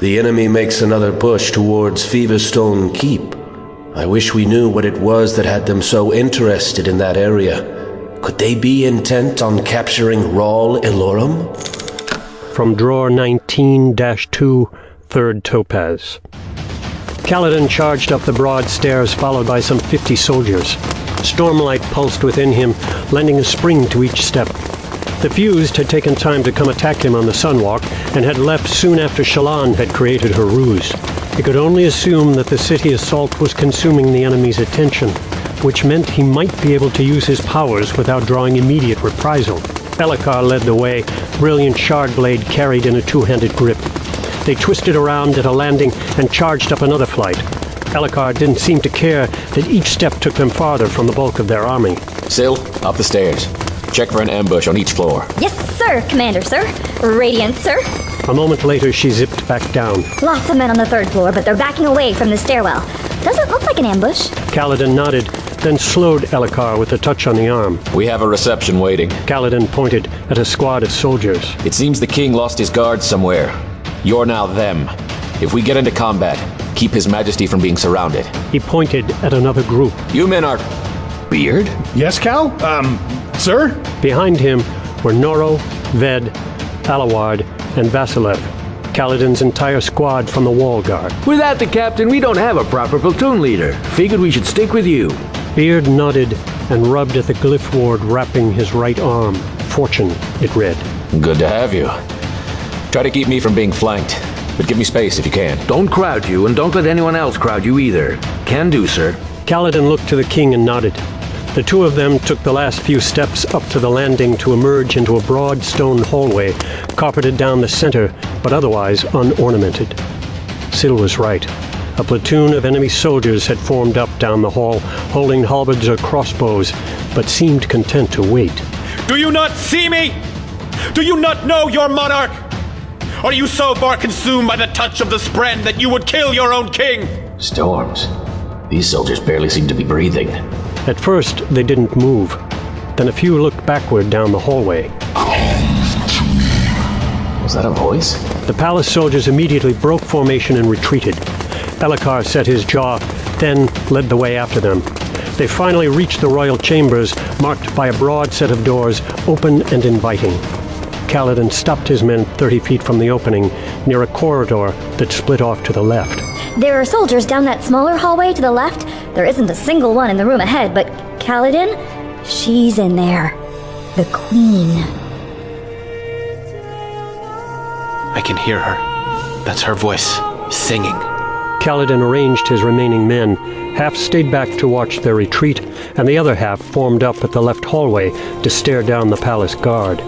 The enemy makes another push towards Feverstone Keep. I wish we knew what it was that had them so interested in that area. Could they be intent on capturing Rall Elorim? From drawer 19 2, third topaz. Kaladin charged up the broad stairs, followed by some fifty soldiers. Stormlight pulsed within him, lending a spring to each step. The fused had taken time to come attack him on the sunwalk, and had left soon after Shallan had created her ruse. He could only assume that the city assault was consuming the enemy's attention, which meant he might be able to use his powers without drawing immediate reprisal. Elhokar led the way, brilliant shard blade carried in a two-handed grip. They twisted around at a landing and charged up another flight. Elhokar didn't seem to care that each step took them farther from the bulk of their army. Syl, up the stairs. Check for an ambush on each floor. Yes, sir, Commander, sir. Radiant, sir. A moment later, she zipped back down. Lots of men on the third floor, but they're backing away from the stairwell. Doesn't look like an ambush. Kaladin nodded, then slowed Elhokar with a touch on the arm. We have a reception waiting. Kaladin pointed at a squad of soldiers. It seems the king lost his guards somewhere. You're now them. If we get into combat, keep his majesty from being surrounded. He pointed at another group. You men are. Beard? Yes, Kal? Um, sir? Behind him were Noro, Ved, Alaward, and Vasilev, Kaladin's entire squad from the wall guard. Without the captain, we don't have a proper platoon leader. Figured we should stick with you. Beard nodded and rubbed at the glyph ward wrapping his right arm. Fortune, it read. Good to have you. Try to keep me from being flanked, but give me space if you can. Don't crowd you, and don't let anyone else crowd you either. Can do, sir. Kaladin looked to the king and nodded. The two of them took the last few steps up to the landing to emerge into a broad stone hallway, carpeted down the center, but otherwise unornamented. Syl was right. A platoon of enemy soldiers had formed up down the hall, holding halberds or crossbows, but seemed content to wait. Do you not see me? Do you not know your monarch? Are you so far consumed by the touch of the spren that you would kill your own king? Storms. These soldiers barely seem to be breathing. At first, they didn't move. Then a few looked backward down the hallway. Was that a voice? The palace soldiers immediately broke formation and retreated. Elhokar set his jaw, then led the way after them. They finally reached the royal chambers, marked by a broad set of doors, open and inviting. Kaladin stopped his men 30 feet from the opening, near a corridor that split off to the left. There are soldiers down that smaller hallway to the left. There isn't a single one in the room ahead, but Kaladin, she's in there. The Queen. I can hear her. That's her voice, singing. Kaladin arranged his remaining men. Half stayed back to watch their retreat, and the other half formed up at the left hallway to stare down the palace guard.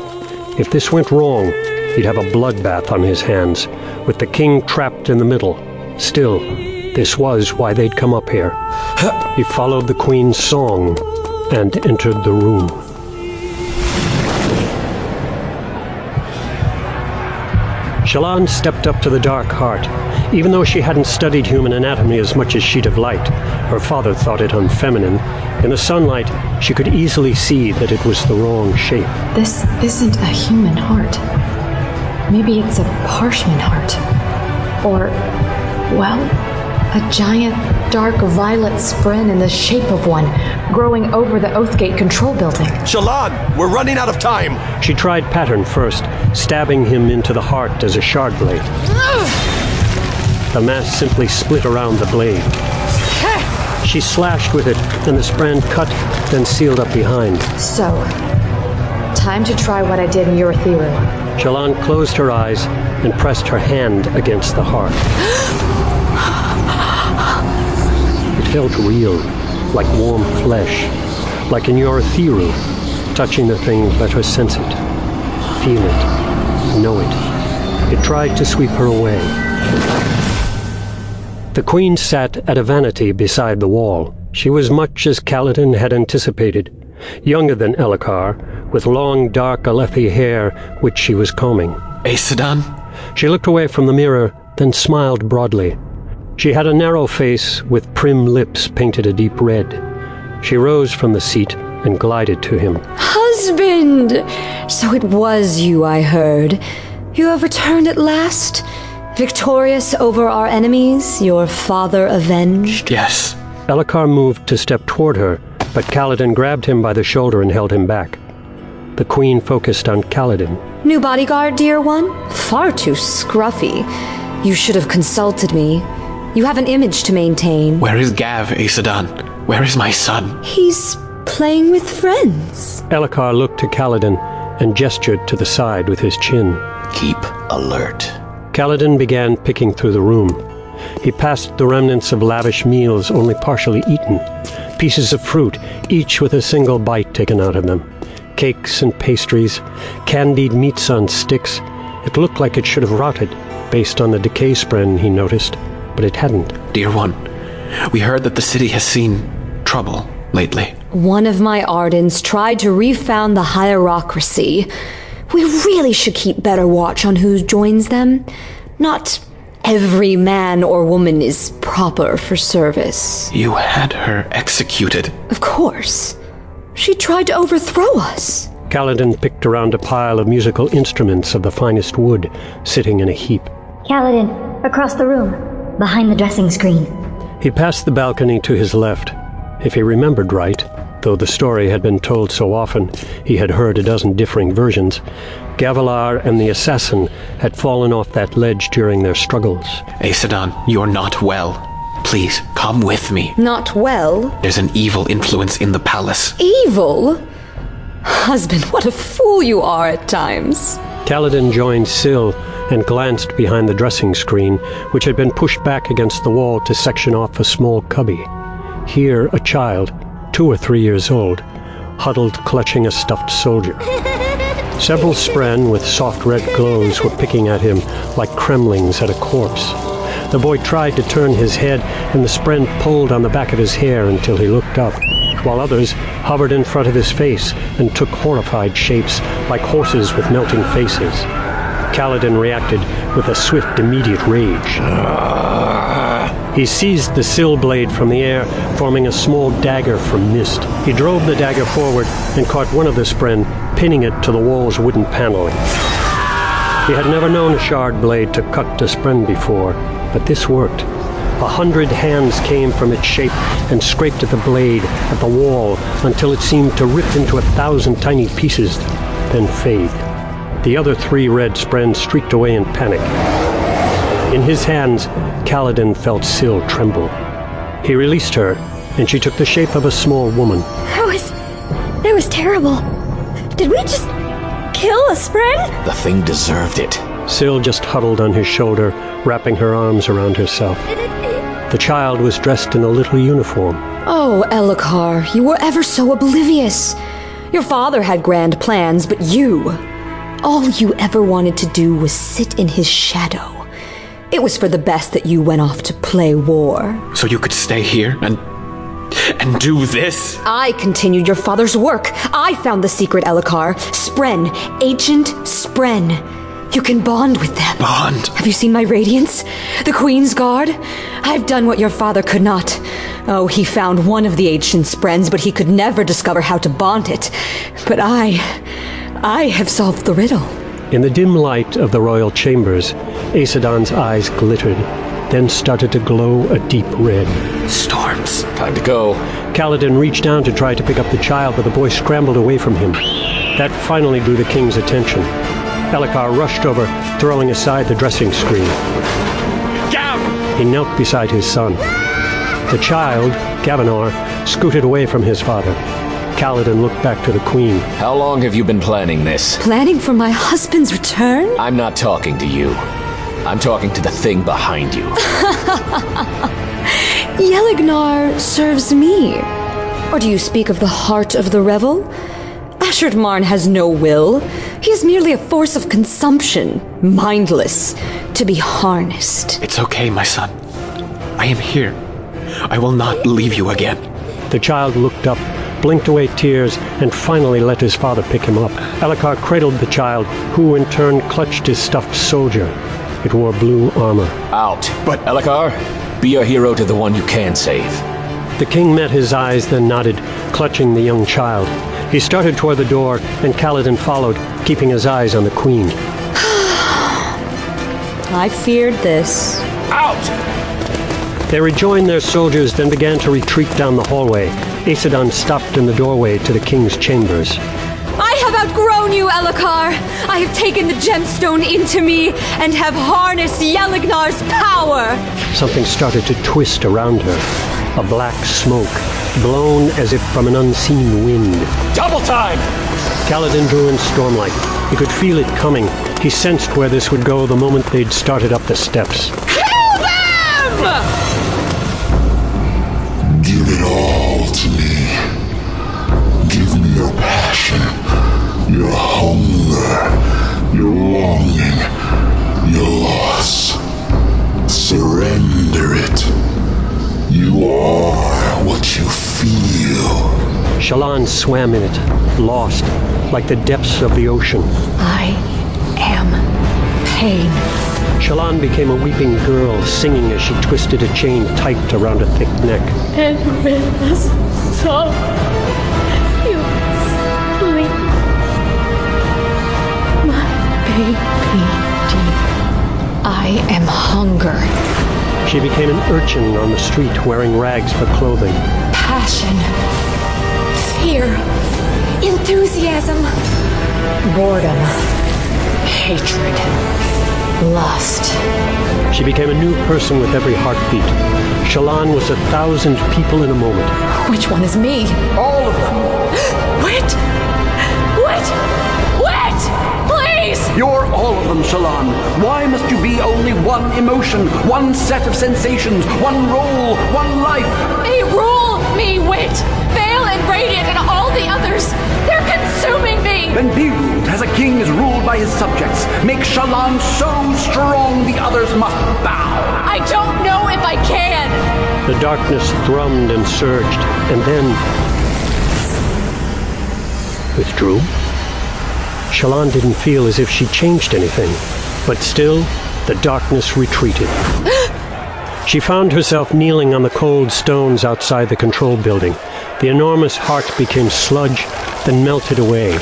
If this went wrong, he'd have a bloodbath on his hands, with the king trapped in the middle. Still, this was why they'd come up here. He followed the queen's song and entered the room. Shallan stepped up to the dark heart. Even though she hadn't studied human anatomy as much as she'd have liked, her father thought it unfeminine. In the sunlight, she could easily see that it was the wrong shape. This isn't a human heart. Maybe it's a parchment heart. Or, well, a giant dark violet spren in the shape of one, growing over the Oathgate control building. Shallan, we're running out of time. She tried pattern first, stabbing him into the heart as a shard blade. The mass simply split around the blade. She slashed with it, and the spren cut, then sealed up behind. So, time to try what I did in Urithiru. Shallan closed her eyes and pressed her hand against the heart. Felt real, like warm flesh, like in Urithiru. Touching the thing let her sense it, feel it, know it. It tried to sweep her away. The queen sat at a vanity beside the wall. She was much as Kaladin had anticipated, younger than Elhokar, with long dark Alethi hair which she was combing. Aesudan? She looked away from the mirror, then smiled broadly. She had a narrow face with prim lips painted a deep red. She rose from the seat and glided to him. Husband! So it was you I heard. You have returned at last? Victorious over our enemies, your father avenged? Yes. Elhokar moved to step toward her, but Kaladin grabbed him by the shoulder and held him back. The queen focused on Kaladin. New bodyguard, dear one? Far too scruffy. You should have consulted me. You have an image to maintain. Where is Gav, Aesudan? Where is my son? He's playing with friends. Elhokar looked to Kaladin and gestured to the side with his chin. Keep alert. Kaladin began picking through the room. He passed the remnants of lavish meals only partially eaten, pieces of fruit, each with a single bite taken out of them, cakes and pastries, candied meats on sticks. It looked like it should have rotted, based on the decay spren he noticed, but it hadn't. Dear one, we heard that the city has seen trouble lately. One of my ardents tried to refound the hierocracy. We really should keep better watch on who joins them. Not every man or woman is proper for service. You had her executed. Of course. She tried to overthrow us. Kaladin picked around a pile of musical instruments of the finest wood, sitting in a heap. Kaladin, across the room, behind the dressing screen. He passed the balcony to his left. If he remembered right, though the story had been told so often he had heard a dozen differing versions, Gavilar and the assassin had fallen off that ledge during their struggles. Aesudan, you're not well. Please, come with me. Not well? There's an evil influence in the palace. Evil? Husband, what a fool you are at times. Kaladin joined Syl and glanced behind the dressing screen, which had been pushed back against the wall to section off a small cubby. Here, a child, two or three years old, huddled clutching a stuffed soldier. Several spren with soft red glows were picking at him like cremlings at a corpse. The boy tried to turn his head, and the spren pulled on the back of his hair until he looked up, while others hovered in front of his face and took horrified shapes like horses with melting faces. Kaladin reacted with a swift, immediate rage. He seized the Syl blade from the air, forming a small dagger from mist. He drove the dagger forward and caught one of the spren, pinning it to the wall's wooden paneling. He had never known a shard blade to cut to spren before, but this worked. A hundred hands came from its shape and scraped at the blade, at the wall, until it seemed to rip into a thousand tiny pieces, then fade. The other three red spren streaked away in panic. In his hands, Kaladin felt Syl tremble. He released her, and she took the shape of a small woman. That was. that was terrible. Did we just kill a spren? The thing deserved it. Syl just huddled on his shoulder, wrapping her arms around herself. The child was dressed in a little uniform. Oh, Elhokar, you were ever so oblivious. Your father had grand plans, but you. All you ever wanted to do was sit in his shadow. It was for the best that you went off to play war. So you could stay here and. and do this? I continued your father's work. I found the secret Elhokar. Spren. Ancient Spren. You can bond with them. Bond? Have you seen my radiance? The Queen's Guard? I've done what your father could not. Oh, he found one of the ancient Sprens, but he could never discover how to bond it. But I. I have solved the riddle. In the dim light of the royal chambers, Aesudan's eyes glittered, then started to glow a deep red. Storms. Time to go. Kaladin reached down to try to pick up the child, but the boy scrambled away from him. That finally drew the king's attention. Elhokar rushed over, throwing aside the dressing screen. Gav! He knelt beside his son. The child, Gavinor, scooted away from his father. Kaladin looked back to the queen. How long have you been planning this? Planning for my husband's return? I'm not talking to you. I'm talking to the thing behind you. Yelignar serves me. Or do you speak of the heart of the revel? Ashertmarn has no will. He is merely a force of consumption, mindless, to be harnessed. It's okay, my son. I am here. I will not leave you again. The child looked up, blinked away tears, and finally let his father pick him up. Elhokar cradled the child, who in turn clutched his stuffed soldier. It wore blue armor. Out. But Elhokar, be a hero to the one you can save. The king met his eyes, then nodded, clutching the young child. He started toward the door, and Kaladin followed, keeping his eyes on the queen. I feared this. Out! They rejoined their soldiers, then began to retreat down the hallway. Aesudan stopped in the doorway to the king's chambers. I have outgrown you, Elhokar. I have taken the gemstone into me and have harnessed Yelignar's power. Something started to twist around her. A black smoke, blown as if from an unseen wind. Double time! Kaladin drew in Stormlight. He could feel it coming. He sensed where this would go the moment they'd started up the steps. Kill them! Give it all to me. Give me your passion, your hunger, your longing, your loss. Surrender it. You are what you feel. Shallan swam in it, lost, like the depths of the ocean. I am pain. Shallan became a weeping girl, singing as she twisted a chain tight around a thick neck. And when the song you sleep, my baby deep. I am hunger, She became an urchin on the street, wearing rags for clothing. passion, fear, enthusiasm, boredom, hatred, lust. She became a new person with every heartbeat. Shallan was a thousand people in a moment. Which one is me? All of them. Wait! Wait! Wait! Please! You're all of them, Shallan. Why must you be only one emotion, one set of sensations, one role, one life? They rule me, Wit! Vale and Radiant and all the others! They're consuming me! Then be ruled as a king is ruled by his subjects. Make Shallan so strong the others must bow. I don't know if I can! The darkness thrummed and surged, and then withdrew. Shallan didn't feel as if she changed anything, but still, the darkness retreated. she found herself kneeling on the cold stones outside the control building. The enormous heart became sludge, then melted away,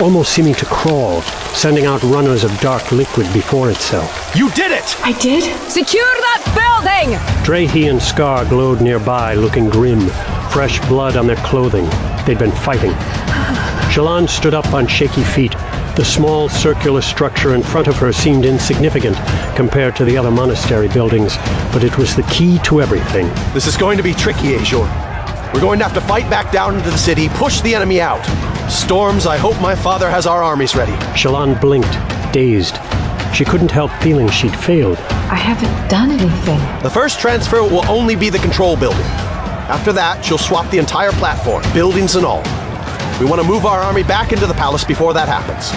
almost seeming to crawl, sending out runners of dark liquid before itself. You did it! I did? Secure that building! Drehy and Scar glowed nearby, looking grim, fresh blood on their clothing. They'd been fighting. Shallan stood up on shaky feet. The small circular structure in front of her seemed insignificant compared to the other monastery buildings, but it was the key to everything. This is going to be tricky, Azure. We're going to have to fight back down into the city, push the enemy out. Storms, I hope my father has our armies ready. Shallan blinked, dazed. She couldn't help feeling she'd failed. I haven't done anything. The first transfer will only be the control building. After that, she'll swap the entire platform, buildings and all. We want to move our army back into the palace before that happens.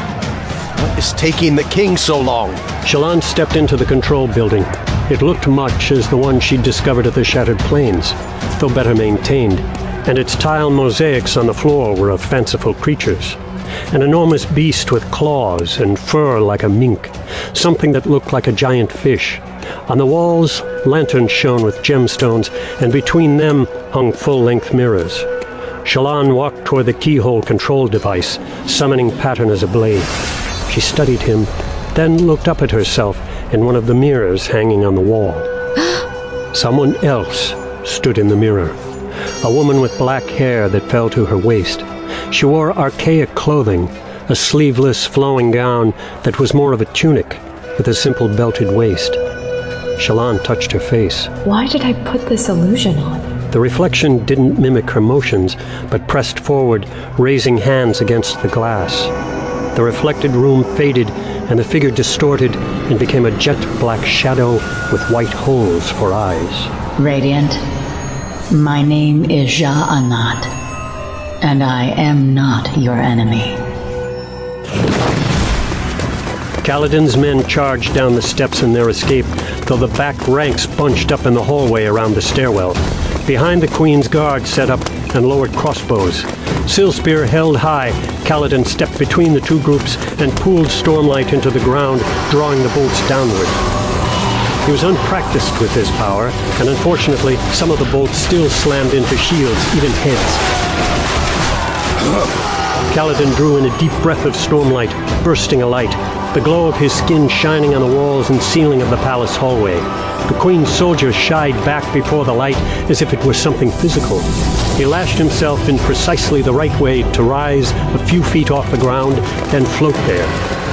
What is taking the king so long? Shallan stepped into the control building. It looked much as the one she'd discovered at the Shattered Plains, though better maintained, and its tile mosaics on the floor were of fanciful creatures. An enormous beast with claws and fur like a mink, something that looked like a giant fish. On the walls, lanterns shone with gemstones, and between them hung full length mirrors. Shallan walked toward the keyhole control device, summoning Pattern as a blade. She studied him, then looked up at herself in one of the mirrors hanging on the wall. Someone else stood in the mirror. A woman with black hair that fell to her waist. She wore archaic clothing, a sleeveless flowing gown that was more of a tunic, with a simple belted waist. Shallan touched her face. Why did I put this illusion on? The reflection didn't mimic her motions, but pressed forward, raising hands against the glass. The reflected room faded, and the figure distorted and became a jet black shadow with white holes for eyes. Radiant, my name is Sja-anat, and I am not your enemy. Kaladin's men charged down the steps in their escape, though the back ranks bunched up in the hallway around the stairwell. Behind the Queen's guard set up and lowered crossbows. Sylspear held high, Kaladin stepped between the two groups and pulled Stormlight into the ground, drawing the bolts downward. He was unpracticed with his power, and unfortunately, some of the bolts still slammed into shields, even heads. Kaladin drew in a deep breath of stormlight, bursting alight, the glow of his skin shining on the walls and ceiling of the palace hallway. The Queen's soldiers shied back before the light as if it were something physical. He lashed himself in precisely the right way to rise a few feet off the ground and float there.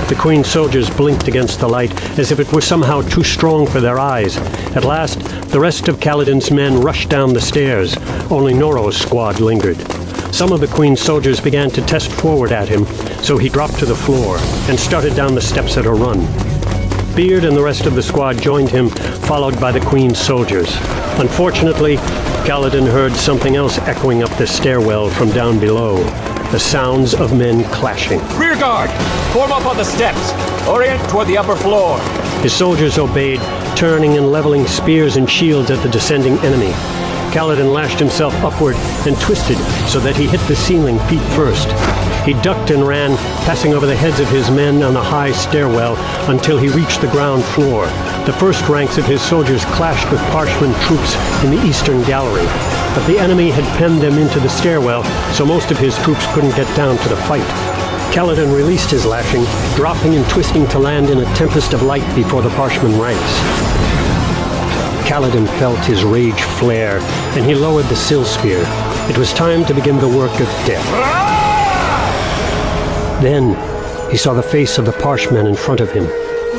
The Queen's soldiers blinked against the light as if it were somehow too strong for their eyes. At last, the rest of Kaladin's men rushed down the stairs. Only Noro's squad lingered. Some of the Queen's soldiers began to test forward at him, so he dropped to the floor and started down the steps at a run. Beard and the rest of the squad joined him, followed by the Queen's soldiers. Unfortunately, Kaladin heard something else echoing up the stairwell from down below the sounds of men clashing. Rear guard! Form up on the steps! Orient toward the upper floor! His soldiers obeyed, turning and leveling spears and shields at the descending enemy. Kaladin lashed himself upward and twisted so that he hit the ceiling feet first. He ducked and ran, passing over the heads of his men on the high stairwell until he reached the ground floor. The first ranks of his soldiers clashed with Parshman troops in the eastern gallery. But the enemy had penned them into the stairwell, so most of his troops couldn't get down to the fight. Kaladin released his lashing, dropping and twisting to land in a tempest of light before the Parshman ranks. Kaladin felt his rage flare, and he lowered the Sylspear. It was time to begin the work of death. Then he saw the face of the Parshman in front of him.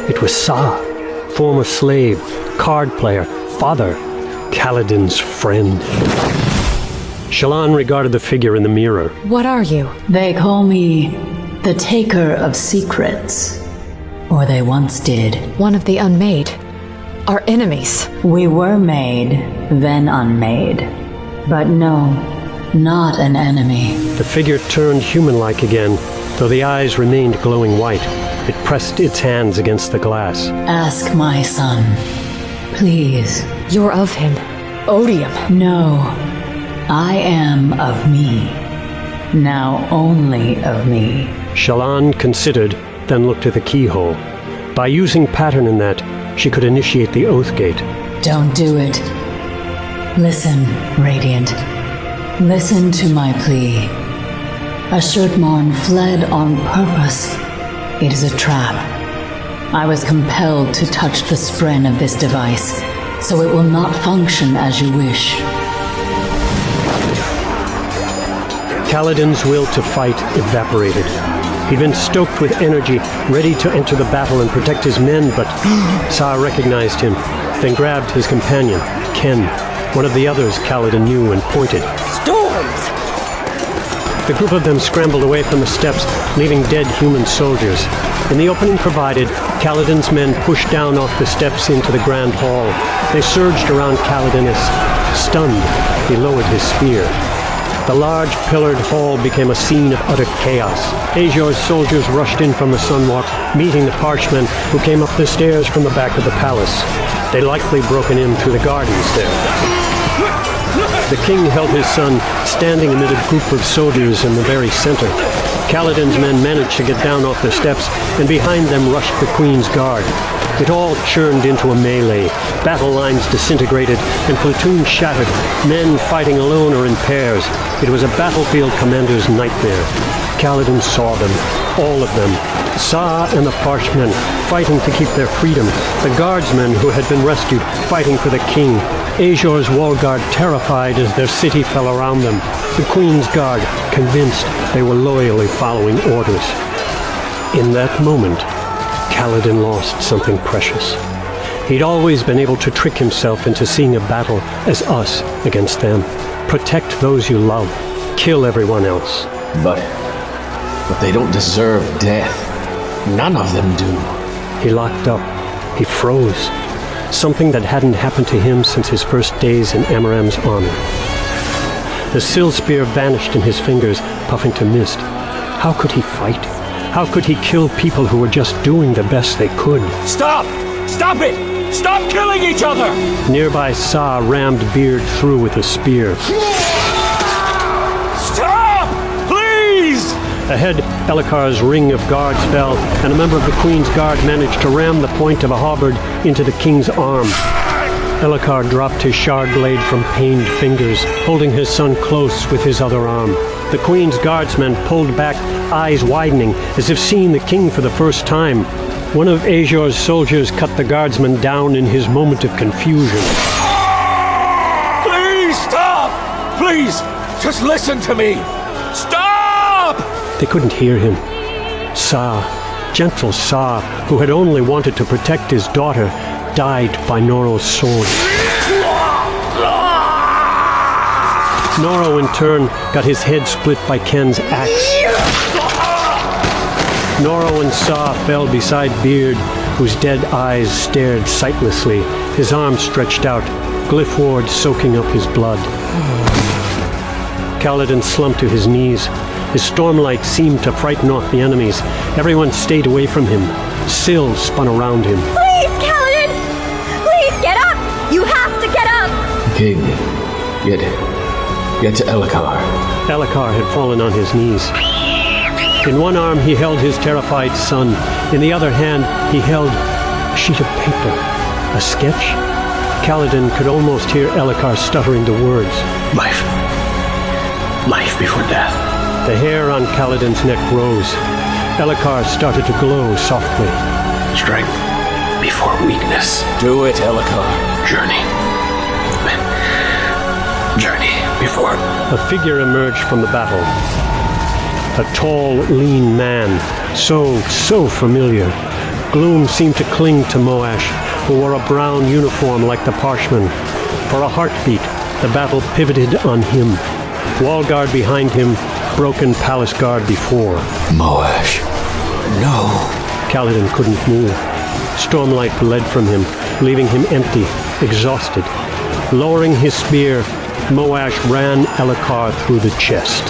It was Sah, former slave, card player, father, Kaladin's friend. Shallan regarded the figure in the mirror. What are you? They call me the Taker of Secrets. Or they once did. One of the unmade our enemies. We were made, then unmade. But no, not an enemy. The figure turned human like again, though the eyes remained glowing white. It pressed its hands against the glass. Ask my son. Please. You're of him. Odium. No. I am of me. Now only of me. Shallan considered, then looked at the keyhole. By using pattern in that, she could initiate the Oath Gate. Don't do it. Listen, Radiant. Listen to my plea. Ashertmarn fled on purpose. It is a trap. I was compelled to touch the spren of this device, so it will not function as you wish. Kaladin's will to fight evaporated. He'd been stoked with energy, ready to enter the battle and protect his men, but Sah recognized him, then grabbed his companion, Khen. One of the others Kaladin knew and pointed. Storms! The group of them scrambled away from the steps, leaving dead human soldiers. In the opening provided, Kaladin's men pushed down off the steps into the grand hall. They surged around Kaladin as, stunned, he lowered his spear. The large pillared hall became a scene of utter chaos. Azure's soldiers rushed in from the sunwalk, meeting the Parshmen who came up the stairs from the back of the palace. They'd likely broken in through the gardens there. The king held his son standing amid a group of soldiers in the very center. Kaladin's men managed to get down off the steps, and behind them rushed the queen's guard. It all churned into a melee. Battle lines disintegrated and platoons shattered, men fighting alone or in pairs. It was a battlefield commander's nightmare. Kaladin saw them, all of them. Sah and the Parshmen fighting to keep their freedom. The guardsmen who had been rescued fighting for the king. Azure's wall guard terrified as their city fell around them. The Queen's Guard convinced they were loyally following orders. In that moment, Kaladin lost something precious. He'd always been able to trick himself into seeing a battle as us against them. Protect those you love. Kill everyone else. But. But they don't deserve death. None of them do. He locked up. He froze. Something that hadn't happened to him since his first days in Amaram's honor. The Sylspear vanished in his fingers, puffing to mist. How could he fight? How could he kill people who were just doing the best they could? Stop! Stop it! Stop killing each other! Nearby Sah rammed Beard through with a spear. Ahead, Elhokar's ring of guards fell, and a member of the Queen's Guard managed to ram the point of a halberd into the king's arm. Elhokar dropped his shard blade from pained fingers, holding his son close with his other arm. The Queen's guardsmen pulled back, eyes widening, as if seeing the king for the first time. One of Azure's soldiers cut the guardsman down in his moment of confusion. Please stop! Please, just listen to me! They couldn't hear him. Sah, gentle Sah, who had only wanted to protect his daughter, died by Noro's sword. Noro, in turn, got his head split by Khen's axe. Noro and Sah fell beside Beard, whose dead eyes stared sightlessly, his arms stretched out, glyph ward soaking up his blood. Kaladin slumped to his knees. His stormlight seemed to frighten off the enemies. Everyone stayed away from him. Syl spun around him. Please, Kaladin! Please get up! You have to get up! King, get, get to Elhokar. Elhokar had fallen on his knees. In one arm he held his terrified son. In the other hand he held a sheet of paper. A sketch? Kaladin could almost hear Elhokar stuttering the words. Life. Life before death. The hair on Kaladin's neck rose. Elhokar started to glow softly. Strength before weakness. Do it, Elhokar. Journey. Journey before. A figure emerged from the battle. A tall, lean man, so, so familiar. Gloom seemed to cling to Moash, who wore a brown uniform like the Parshmen. For a heartbeat, the battle pivoted on him. Wall guard behind him, broken palace guard before. Moash. No. Kaladin couldn't move. Stormlight bled from him, leaving him empty, exhausted. Lowering his spear, Moash ran Elhokar through the chest.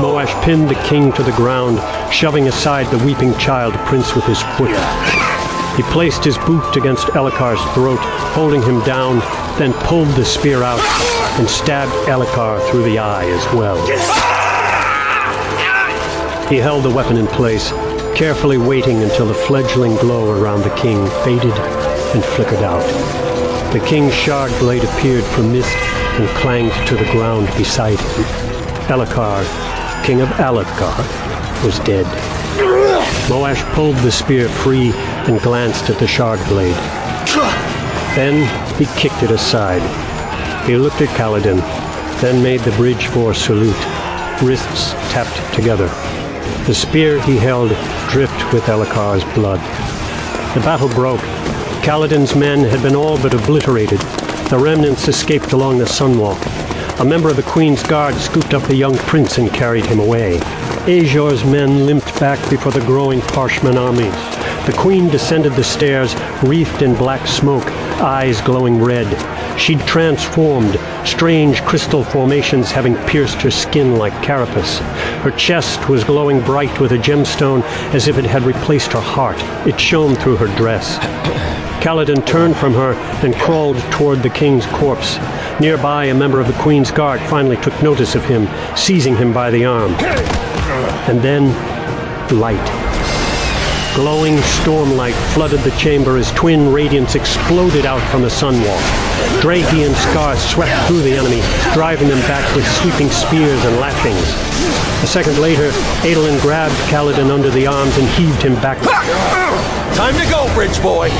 Moash pinned the king to the ground, shoving aside the weeping child prince with his foot. He placed his boot against Elhokar's throat, holding him down, then pulled the spear out and stabbed Elhokar through the eye as well. He held the weapon in place, carefully waiting until the fledgling glow around the king faded and flickered out. The king's shard blade appeared from mist and clanged to the ground beside him. Elhokar, king of Alethkar, was dead. Moash pulled the spear free and glanced at the shard blade. Then he kicked it aside. He looked at Kaladin, then made the Bridge Four salute, wrists tapped together. The spear he held dripped with Elhokar's blood. The battle broke. Kaladin's men had been all but obliterated. The remnants escaped along the sunwalk. A member of the Queen's Guard scooped up the young prince and carried him away. Azure's men limped back before the growing Parshman armies. The Queen descended the stairs, wreathed in black smoke, eyes glowing red. She'd transformed, strange crystal formations having pierced her skin like carapace. Her chest was glowing bright with a gemstone as if it had replaced her heart. It shone through her dress. Kaladin turned from her and crawled toward the king's corpse. Nearby, a member of the Queen's Guard finally took notice of him, seizing him by the arm. And then, light. Glowing stormlight flooded the chamber as twin radiants exploded out from the sunwall. Drehy and Scar swept through the enemy, driving them back with sweeping spears and lashings. A second later, Adolin grabbed Kaladin under the arms and heaved him back. Time to go, bridge boy!